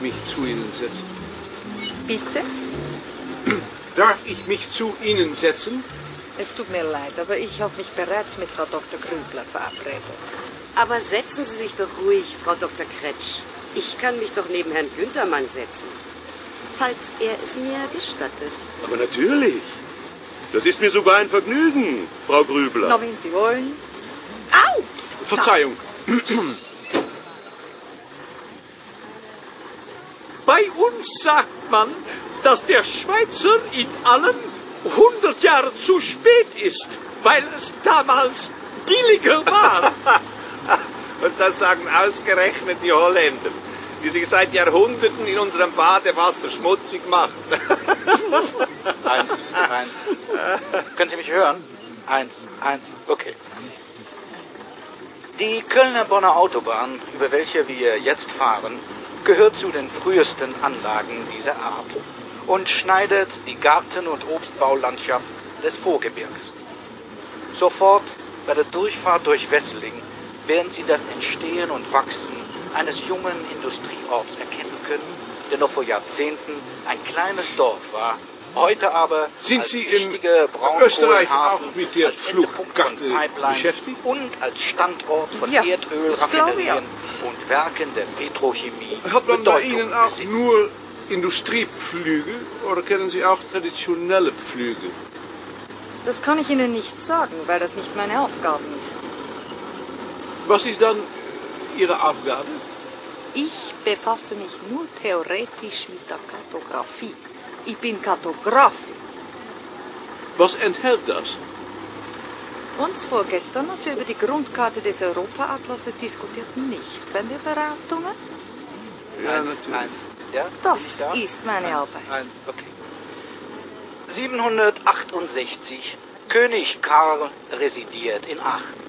mich zu Ihnen setzen? Bitte? Darf ich mich zu Ihnen setzen? Es tut mir leid, aber ich habe mich bereits mit Frau Dr. Krübler verabredet. Aber setzen Sie sich doch ruhig, Frau Dr. Kretsch. Ich kann mich doch neben Herrn Günthermann setzen. Falls er es mir gestattet. Aber natürlich. Das ist mir sogar ein Vergnügen, Frau Grübler. Na, wenn Sie wollen. Au! Verzeihung. Bei uns sagt man, dass der Schweizer in allem 100 Jahre zu spät ist, weil es damals billiger war. Und das sagen ausgerechnet die Holländer, die sich seit Jahrhunderten in unserem Badewasser schmutzig machen. Eins, eins. Können Sie mich hören? Eins, eins, okay. Die Kölner-Bonner Autobahn, über welche wir jetzt fahren, gehört zu den frühesten Anlagen dieser Art und schneidet die Garten- und Obstbaulandschaft des Vorgebirges. Sofort bei der Durchfahrt durch Wesseling werden Sie das Entstehen und Wachsen eines jungen Industrieorts erkennen können, der noch vor Jahrzehnten ein kleines Dorf war, heute aber Sind als Sie in wichtige Österreich auch mit der Flugkarte von Pipelines beschäftigt? und als Standort von Ja, Erdölraffinerien. Und Werken der Petrochemie Hat man bei Bedeutung Ihnen auch besitzt. nur Industriepflüge oder kennen Sie auch traditionelle Pflüge? Das kann ich Ihnen nicht sagen, weil das nicht meine Aufgabe ist. Was ist dann Ihre Aufgabe? Ich befasse mich nur theoretisch mit der Kartografie. Ich bin Kartografin. Was enthält das? Uns vorgestern, als wir über die Grundkarte des Europa-Atlases diskutierten, nicht bei den Beratungen. Ja, eins, natürlich. eins. Ja, Das da? ist meine eins, Arbeit. Eins, okay. 768. König Karl residiert in Aachen.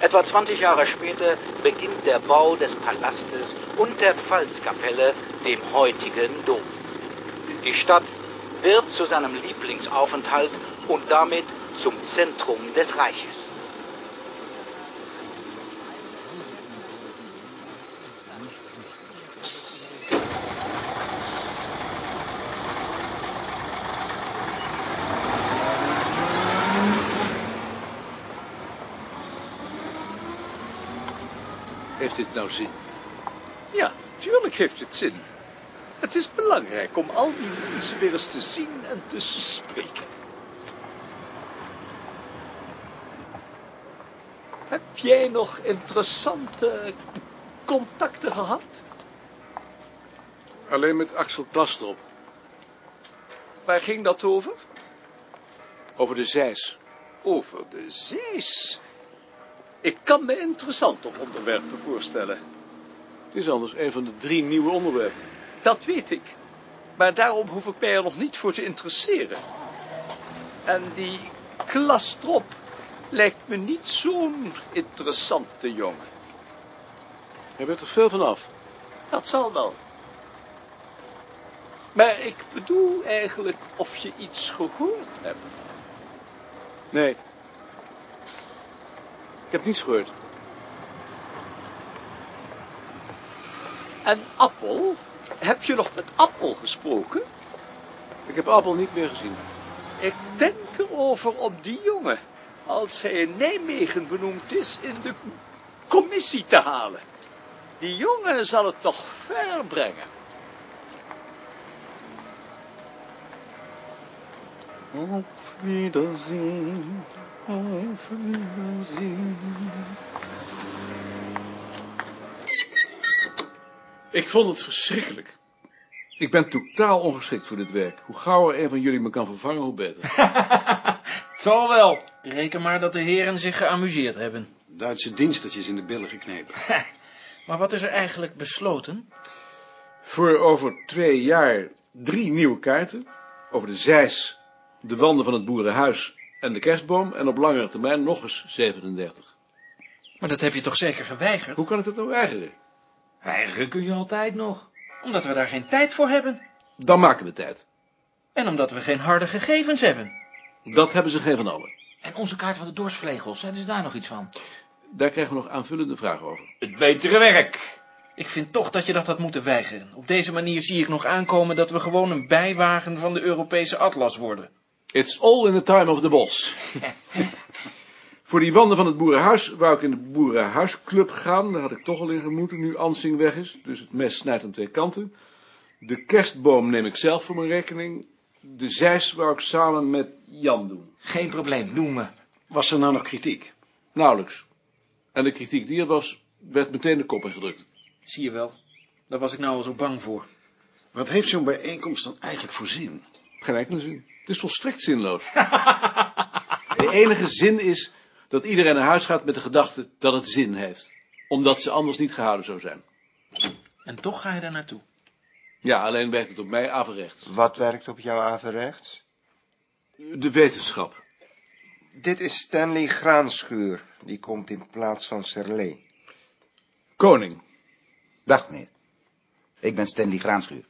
Etwa 20 Jahre später beginnt der Bau des Palastes und der Pfalzkapelle, dem heutigen Dom. Die Stadt wird zu seinem Lieblingsaufenthalt und damit zum Zentrum des Reiches. Heeft dit nou zin? Ja, tuurlijk heeft het zin. Het is belangrijk om al die mensen weer eens te zien en te spreken. Heb jij nog interessante contacten gehad? Alleen met Axel Plastrop. Waar ging dat over? Over de zeis. Over de zees. Ik kan me interessante onderwerpen voorstellen. Het is anders een van de drie nieuwe onderwerpen. Dat weet ik. Maar daarom hoef ik mij er nog niet voor te interesseren. En die Klastrop lijkt me niet zo'n interessante jongen. Hij weet er veel van af. Dat zal wel. Maar ik bedoel eigenlijk of je iets gehoord hebt. Nee. Ik heb niets gehoord. En Appel? Heb je nog met Appel gesproken? Ik heb Appel niet meer gezien. Ik denk erover om die jongen, als hij in Nijmegen benoemd is, in de commissie te halen. Die jongen zal het nog ver brengen. Op Wiedersehen, op Wiedersehen. Ik vond het verschrikkelijk. Ik ben totaal ongeschikt voor dit werk. Hoe gauwer een van jullie me kan vervangen, hoe beter. Het zal wel. Reken maar dat de heren zich geamuseerd hebben. Duitse dienstertjes in de billen geknepen. Maar wat is er eigenlijk besloten? Voor over twee jaar drie nieuwe kaarten. Over de zeis, de wanden van het boerenhuis en de kerstboom. En op langere termijn nog eens 37. Maar dat heb je toch zeker geweigerd? Hoe kan ik dat nou weigeren? Weigeren kun je altijd nog. Omdat we daar geen tijd voor hebben. Dan maken we tijd. En omdat we geen harde gegevens hebben. Dat hebben ze geen van allen. En onze kaart van de dorsvlegels, zeiden ze daar nog iets van? Daar krijgen we nog aanvullende vragen over. Het betere werk. Ik vind toch dat je dat had moeten weigeren. Op deze manier zie ik nog aankomen dat we gewoon een bijwagen van de Europese atlas worden. It's all in the time of the boss. Voor die wanden van het boerenhuis wou ik in de boerenhuisclub gaan. Daar had ik toch al in gemoeten, nu Ansing weg is. Dus het mes snijdt aan twee kanten. De kerstboom neem ik zelf voor mijn rekening. De zeis wou ik samen met Jan doen. Geen probleem, noem me. Was er nou nog kritiek? Nauwelijks. En de kritiek die er was, werd meteen de kop ingedrukt. Zie je wel. Daar was ik nou al zo bang voor. Wat heeft zo'n bijeenkomst dan eigenlijk voor zin? Geen enkele zin. Het is volstrekt zinloos. De enige zin is dat iedereen naar huis gaat met de gedachte dat het zin heeft. Omdat ze anders niet gehouden zou zijn. En toch ga je daar naartoe. Ja, alleen werkt het op mij averechts. Wat werkt op jou averechts? De wetenschap. Dit is Stanley Graanschuur. Die komt in plaats van Serlet. Koning. Dag, meneer. Ik ben Stanley Graanschuur.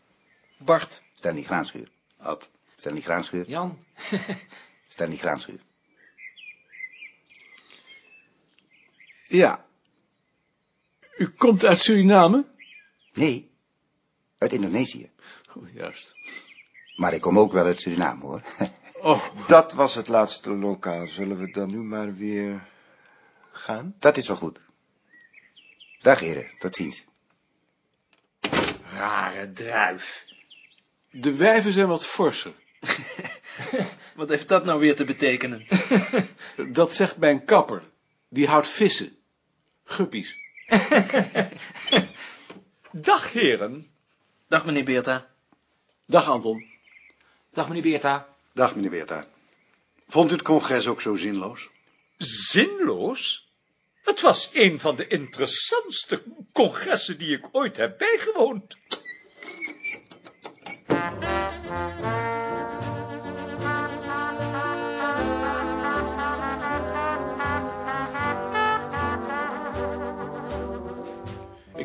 Bart. Stanley Graanschuur. Ad. Stanley Graanschuur. Jan. Stanley Graanschuur. Ja. U komt uit Suriname? Nee, uit Indonesië. Oh, juist. Maar ik kom ook wel uit Suriname, hoor. Oh, Dat was het laatste lokaal. Zullen we dan nu maar weer gaan? Dat is wel goed. Dag, heren. Tot ziens. Rare druif. de wijven zijn wat forser. Wat heeft dat nou weer te betekenen? Dat zegt mijn kapper. Die houdt vissen. Guppies. Dag, heren. Dag, meneer Beerta. Dag Anton. Dag, meneer Beerta. Dag, meneer Beerta. Vond u het congres ook zo zinloos? Zinloos? Het was een van de interessantste congressen die ik ooit heb bijgewoond.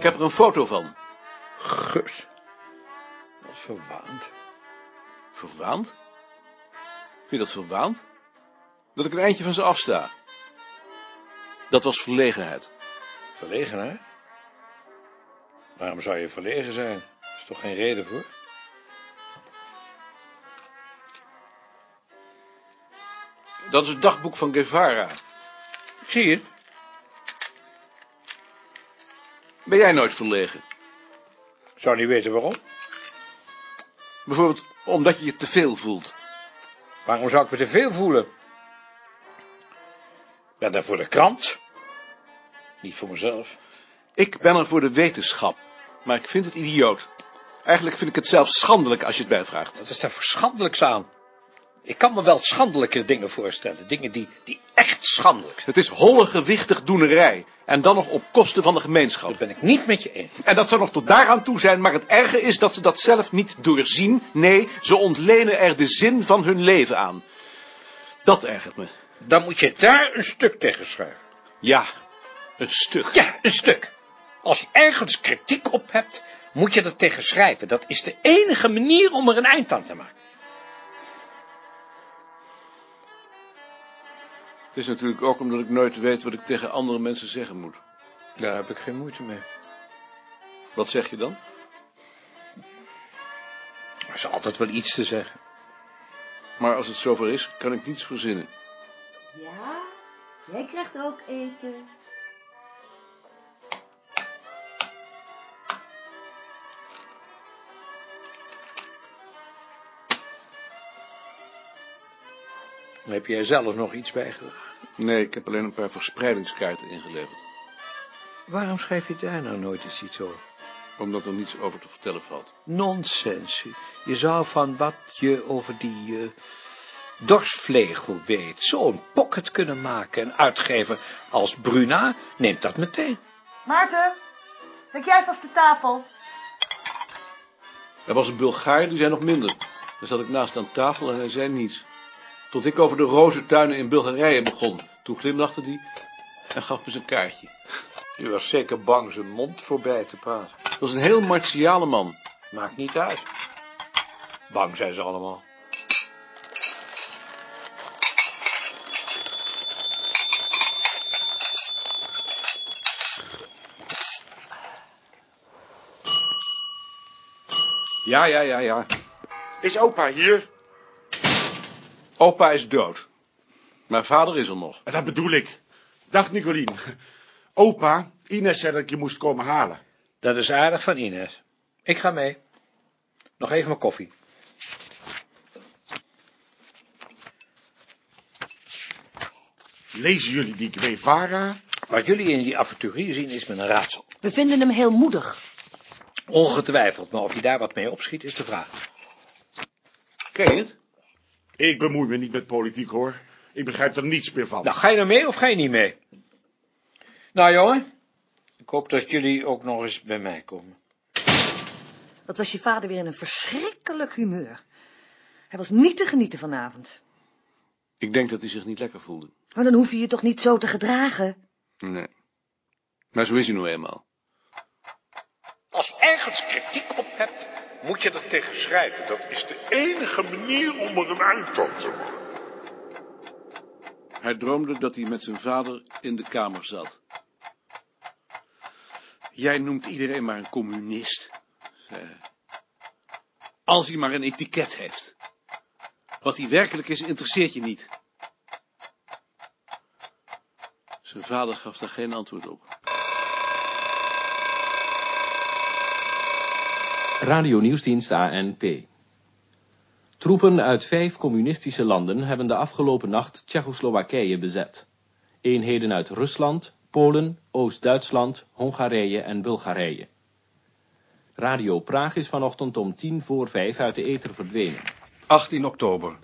Ik heb er een foto van. Gut. Wat verwaand. Verwaand? Vind je dat verwaand? Dat ik een eindje van ze afsta. Dat was verlegenheid. Verlegenheid? Waarom zou je verlegen zijn? Er is toch geen reden voor? Dat is het dagboek van Guevara. Ik zie het. Ben jij nooit verlegen? Ik zou niet weten waarom. Bijvoorbeeld omdat je je te veel voelt. Waarom zou ik me te veel voelen? Ik ben daar voor de krant. Niet voor mezelf. Ik ben er voor de wetenschap. Maar ik vind het idioot. Eigenlijk vind ik het zelfs schandelijk als je het mij vraagt. Wat is daar verschandelijks aan? Ik kan me wel schandelijke dingen voorstellen. Dingen die, die echt schandelijk zijn. Het is holle gewichtig doenerij. En dan nog op kosten van de gemeenschap. Dat ben ik niet met je eens. En dat zou nog tot daaraan toe zijn, maar het erge is dat ze dat zelf niet doorzien. Nee, ze ontlenen er de zin van hun leven aan. Dat ergert me. Dan moet je daar een stuk tegen schrijven. Ja, een stuk. Ja, een stuk. Als je ergens kritiek op hebt, moet je er tegen schrijven. Dat is de enige manier om er een eind aan te maken. Het is natuurlijk ook omdat ik nooit weet wat ik tegen andere mensen zeggen moet. Daar heb ik geen moeite mee. Wat zeg je dan? Er is altijd wel iets te zeggen. Maar als het zover is, kan ik niets verzinnen. Ja, jij krijgt ook eten. Heb jij zelf nog iets bijgedragen? Nee, ik heb alleen een paar verspreidingskaarten ingeleverd. Waarom schrijf je daar nou nooit eens iets over? Omdat er niets over te vertellen valt. Nonsens. Je zou van wat je over die eh, dorsvlegel weet, zo'n pocket kunnen maken. En uitgever als Bruna neemt dat meteen. Maarten, dek jij vast de tafel? Er was een Bulgaar, die zei nog minder. Daar zat ik naast aan tafel en hij zei niets. Tot ik over de rozentuinen in Bulgarije begon. Toen glimlachte hij en gaf me zijn kaartje. U was zeker bang zijn mond voorbij te praten. Dat was een heel martiale man. Maakt niet uit. Bang zijn ze allemaal. Ja, ja, ja, ja. Is opa hier? Opa is dood. Maar vader is er nog. Dat bedoel ik. Dag Nicolien. Opa, Ines zei dat ik je moest komen halen. Dat is aardig van Ines. Ik ga mee. Nog even mijn koffie. Lezen jullie die Guevara? Wat jullie in die avonturier zien is me een raadsel. We vinden hem heel moedig. Ongetwijfeld, maar of je daar wat mee opschiet is de vraag. Ken je het? Ik bemoei me niet met politiek, hoor. Ik begrijp er niets meer van. Nou, ga je nou mee of ga je niet mee? Nou, jongen. Ik hoop dat jullie ook nog eens bij mij komen. Wat was je vader weer in een verschrikkelijk humeur. Hij was niet te genieten vanavond. Ik denk dat hij zich niet lekker voelde. Maar dan hoef je je toch niet zo te gedragen? Nee. Maar zo is hij nou eenmaal. Als ergens kritiek op hebt, moet je er tegen schrijven. Dat is de enige manier om er een eind aan te maken. Hij droomde dat hij met zijn vader in de kamer zat. Jij noemt iedereen maar een communist, zei hij. Als hij maar een etiket heeft. Wat hij werkelijk is, interesseert je niet. Zijn vader gaf daar geen antwoord op. Radio Nieuwsdienst ANP. Troepen uit vijf communistische landen hebben de afgelopen nacht Tsjechoslowakije bezet. Eenheden uit Rusland, Polen, Oost-Duitsland, Hongarije en Bulgarije. Radio Praag is vanochtend om tien voor vijf uit de ether verdwenen. 18 oktober.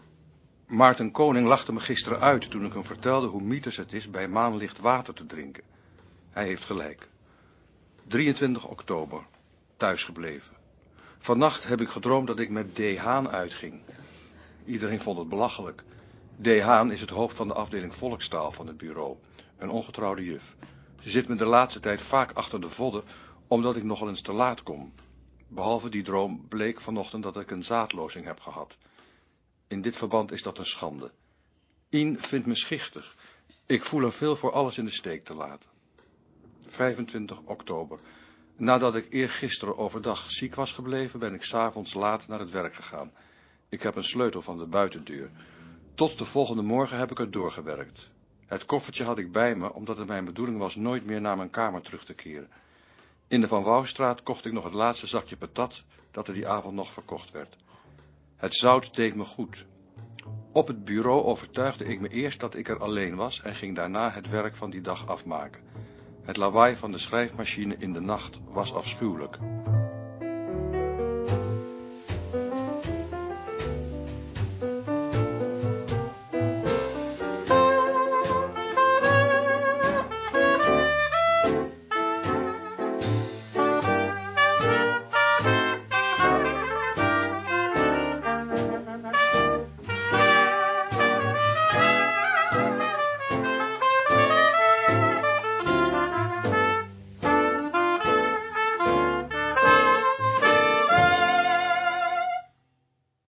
Maarten Koning lachte me gisteren uit toen ik hem vertelde hoe mythisch het is bij maanlicht water te drinken. Hij heeft gelijk. 23 oktober. Thuisgebleven. Vannacht heb ik gedroomd dat ik met D. Haan uitging. Iedereen vond het belachelijk. D. Haan is het hoofd van de afdeling volkstaal van het bureau. Een ongetrouwde juf. Ze zit me de laatste tijd vaak achter de vodden, omdat ik nogal eens te laat kom. Behalve die droom bleek vanochtend dat ik een zaadlozing heb gehad. In dit verband is dat een schande. Ien vindt me schichtig. Ik voel hem veel voor alles in de steek te laten. 25 oktober. Nadat ik eergisteren overdag ziek was gebleven, ben ik s'avonds laat naar het werk gegaan. Ik heb een sleutel van de buitendeur. Tot de volgende morgen heb ik er doorgewerkt. Het koffertje had ik bij me, omdat het mijn bedoeling was nooit meer naar mijn kamer terug te keren. In de Van Wouwstraat kocht ik nog het laatste zakje patat, dat er die avond nog verkocht werd. Het zout deed me goed. Op het bureau overtuigde ik me eerst dat ik er alleen was en ging daarna het werk van die dag afmaken. Het lawaai van de schrijfmachine in de nacht was afschuwelijk.